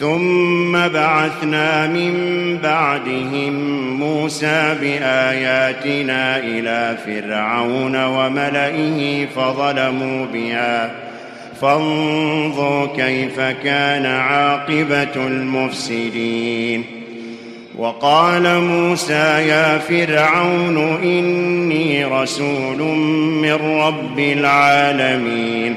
ثم بعثنا من بعدهم موسى بآياتنا إلى فرعون وملئه فظلموا بها. فانظر كيف كان عاقبة المفسدين. وقال موسى يا فرعون إني رسول من رب العالمين.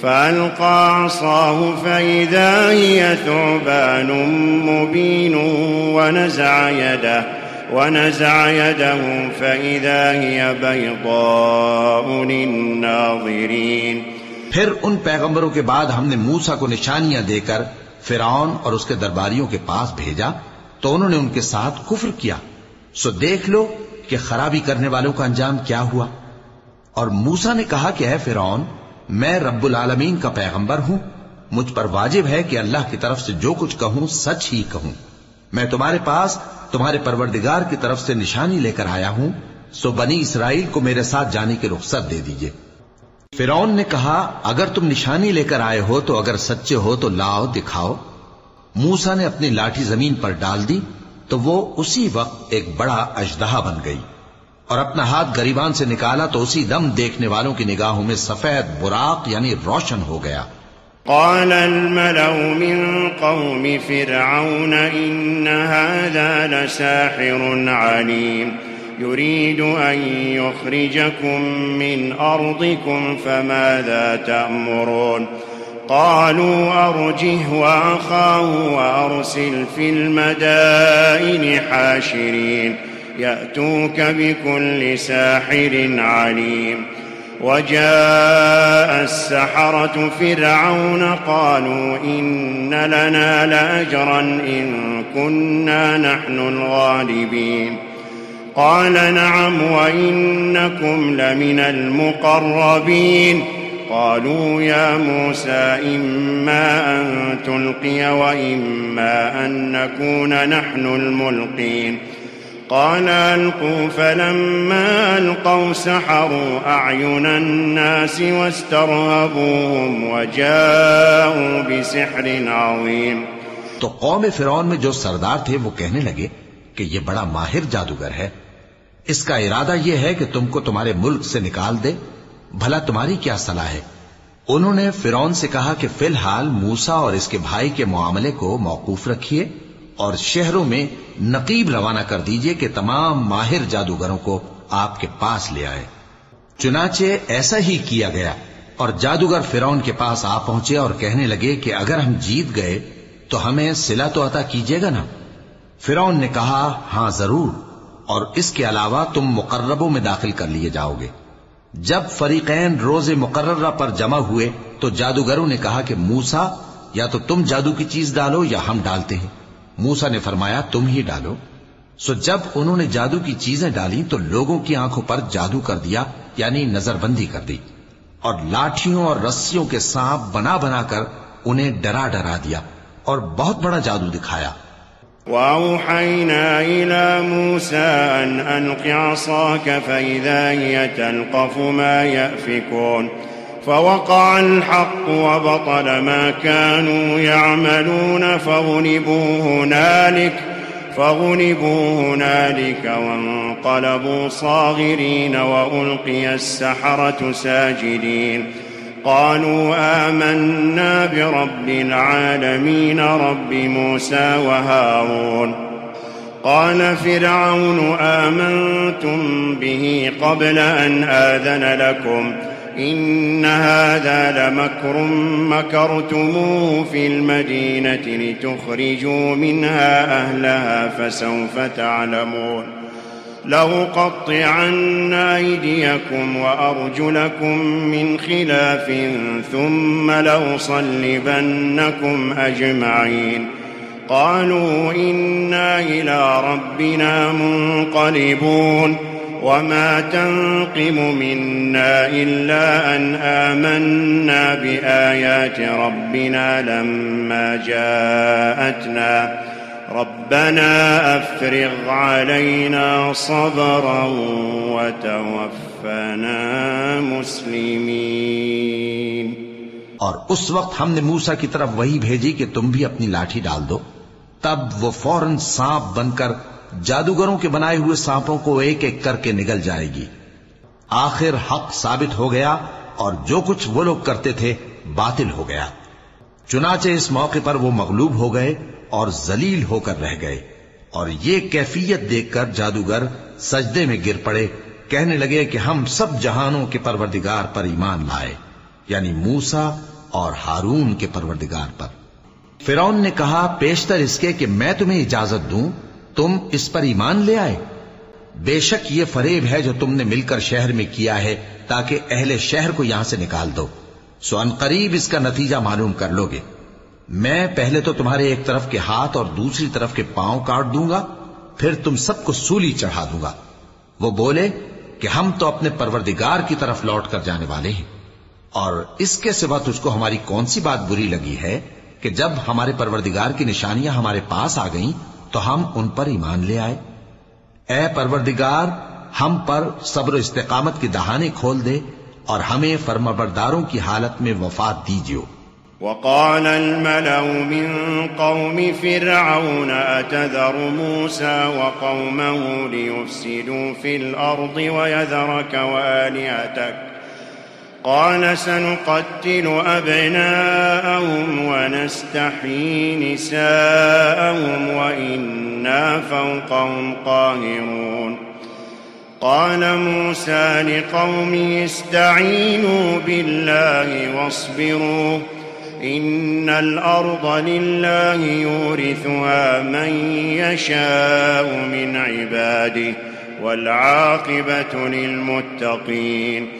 فألقى عصاه فإذا هي ثعبان مبين ونزع يده ونزع يده فإذا هي بيضاء للناظرين. پھر ان پیغمبروں کے بعد ہم نے موسا کو نشانیاں دے کر فرعون اور اس کے درباریوں کے پاس بھیجا، تو انہوں نے ان کے ساتھ کفر کیا۔ سو دیکھ لو کہ خرابی کرنے والوں کا انجام کیا ہوا۔ اور موسا نے کہا کہ اے فرعون میں رب العالمین کا پیغمبر ہوں، مجھ پر واجب ہے کہ اللہ کی طرف سے جو کچھ کہوں، سچ ہی کہوں۔ میں تمہارے پاس، تمہارے پروردگار کی طرف سے نشانی لے کر آیا ہوں، سو بنی اسرائیل کو میرے ساتھ جانے کی رخصت دے دیجیے۔ فرعون نے کہا، اگر تم نشانی لے کر آئے ہو تو اگر سچے ہو تو لاؤ، دکھاؤ۔ موسا نے اپنی لاٹھی زمین پر ڈال دی، تو وہ اسی وقت ایک بڑا اجدہا بن گئی۔ اور اپنا ہاتھ گریبان سے نکالا تو اسی دم دیکھنے والوں کی نگاہوں میں سفید براق یعنی روشن ہو گیا۔ قال الملأ من قوم فرعون إن هذا لساحر عليم۔ يريد أن يخرجكم من أرضكم، فماذا تأمرون؟ قالوا أرجه وأخاه وأرسل في المدائن حاشرين۔ يأتوك بكل ساحر عليم وجاء السحرة فرعون قالوا إن لنا لأجرا إن كنا نحن الغالبين قال نعم وإنكم لمن المقربين قالوا يا موسى إما أن تلقي وإما أن نكون نحن الملقين قال ألقوا فلما ألقوا سحروا أعين الناس واسترهبوهم وجاءوا بسحر عظيم تو قوم فرعون میں جو سردار تھے وہ کہنے لگے کہ یہ بڑا ماہر جادوگر ہے۔ اس کا ارادہ یہ ہے کہ تم کو تمہارے ملک سے نکال دے۔ بھلا تمہاری کیا صلاح ہے؟ انہوں نے فرعون سے کہا کہ فی الحال موسا اور اس کے بھائی کے معاملے کو موقوف رکھیے۔ اور شہروں میں نقیب روانہ کر دیجیے کہ تمام ماہر جادوگروں کو آپ کے پاس لے آئے۔ چنانچہ ایسا ہی کیا گیا اور جادوگر فرون کے پاس آ پہنچے اور کہنے لگے کہ اگر ہم جیت گئے تو ہمیں سلا تو عطا کیجیے گا نا؟ فرون نے کہا ہاں ضرور، اور اس کے علاوہ تم مقربوں میں داخل کر لیے جاؤ گے۔ جب فریقین روز مقررہ پر جمع ہوئے تو جادوگروں نے کہا کہ موسا یا تو تم جادو کی چیز ڈالو یا ہم ڈالتے ہیں۔ موسا نے فرمایا، تم ہی ڈالو۔ سو جب انہوں نے جادو کی چیزیں ڈالی تو لوگوں کی آنکھوں پر جادو کر دیا یعنی نظر بندی کر دی۔ اور لاٹھیوں اور رسیوں کے سانپ بنا بنا کر انہیں ڈرا ڈرا دیا اور بہت بڑا جادو دکھایا۔ وأوحينا إلى موسى أن ألق عصاك فإذا هي تلقف ما يأفكون فوقع الحق وبطل ما كانوا يعملون فغلبوا هنالك فغلبوا هنالك وانقلبوا صاغرين وألقي السحرة ساجدين. قالوا آمنا برب العالمين رب موسى وهارون. قال فرعون آمنتم به قبل أن آذن لكم. إن هذا لمكر مكرتموه في المدينة لتخرجوا منها أهلها فسوف تعلمون. لأقطعن أيديكم وأرجلكم من خلاف ثم لأصلبنكم أجمعين. قالوا إنا إلى ربنا منقلبون. وما تنقم منا إلا أن آمنا بآيات ربنا لما جاءتنا ربنا أفرغ علينا صبرا وتوفنا مسلمين اور اس وقت ہم نے موسا کی طرف وہی بھیجی کہ تم بھی اپنی لاٹھی ڈال دو تب وہ فوراً سانپ بن کر جادوگروں کے بنائے ہوئے سانپوں کو ایک ایک کر کے نگل جائے گی۔ آخر حق ثابت ہو گیا اور جو کچھ وہ لوگ کرتے تھے باطل ہو گیا۔ چنانچہ اس موقع پر وہ مغلوب ہو گئے اور ذلیل ہو کر رہ گئے۔ اور یہ کیفیت دیکھ کر جادوگر سجدے میں گر پڑے۔ کہنے لگے کہ ہم سب جہانوں کے پروردگار پر ایمان لائے یعنی موسا اور ہارون کے پروردگار پر۔ فرون نے کہا، پیشتر اس کے کہ میں تمہیں اجازت دوں تم اس پر ایمان لے آئے۔ بے شک یہ فریب ہے جو تم نے مل کر شہر میں کیا ہے، تاکہ اہل شہر کو یہاں سے نکال دو۔ سو ان قریب اس کا نتیجہ معلوم کر لو گے۔ میں پہلے تو تمہارے ایک طرف کے ہاتھ اور دوسری طرف کے پاؤں کاٹ دوں گا، پھر تم سب کو سولی چڑھا دوں گا۔ وہ بولے کہ ہم تو اپنے پروردگار کی طرف لوٹ کر جانے والے ہیں۔ اور اس کے سوا تجھ کو ہماری کون سی بات بری لگی ہے کہ جب ہمارے پروردگار کی نشانیاں ہمارے پاس آ گئیں تو ہم ان پر ایمان لے آئے۔ اے پروردگار، ہم پر صبر و استقامت کی دہانے کھول دے اور ہمیں فرمبرداروں کی حالت میں وفات دیجیو۔ وقال الملأ من قوم فرعون أتذر موسى وقومه ليفسدوا في الأرض ويذرك وآلهتك قال سنقتل أبناءهم ونستحيي نساءهم وإنا فوقهم قاهرون. قال موسى لقومه استعينوا بالله واصبروا، إن الأرض لله يورثها من يشاء من عباده والعاقبة للمتقين.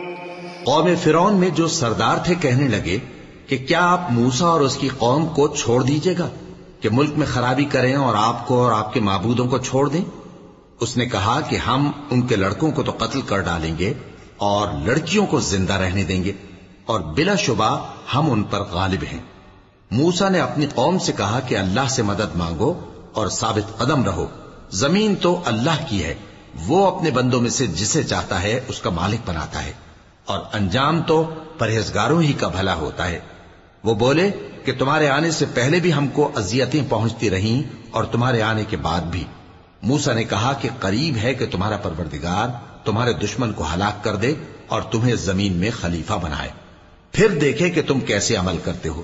قوم فرون میں جو سردار تھے کہنے لگے کہ کیا آپ موسا اور اس کی قوم کو چھوڑ دیجیے گا کہ ملک میں خرابی کریں اور آپ کو اور آپ کے معبودوں کو چھوڑ دیں؟ اس نے کہا کہ ہم ان کے لڑکوں کو تو قتل کر ڈالیں گے اور لڑکیوں کو زندہ رہنے دیں گے اور بلا شبہ ہم ان پر غالب ہیں۔ موسا نے اپنی قوم سے کہا کہ اللہ سے مدد مانگو اور ثابت قدم رہو۔ زمین تو اللہ کی ہے، وہ اپنے بندوں میں سے جسے چاہتا ہے اس کا مالک بناتا ہے۔ اور انجام تو پرہیزگاروں ہی کا بھلا ہوتا ہے۔ وہ بولے کہ تمہارے آنے سے پہلے بھی ہم کو اذیتیں پہنچتی رہیں اور تمہارے آنے کے بعد بھی۔ موسا نے کہا کہ قریب ہے کہ تمہارا پروردگار تمہارے دشمن کو ہلاک کر دے اور تمہیں زمین میں خلیفہ بنائے۔ پھر دیکھے کہ تم کیسے عمل کرتے ہو۔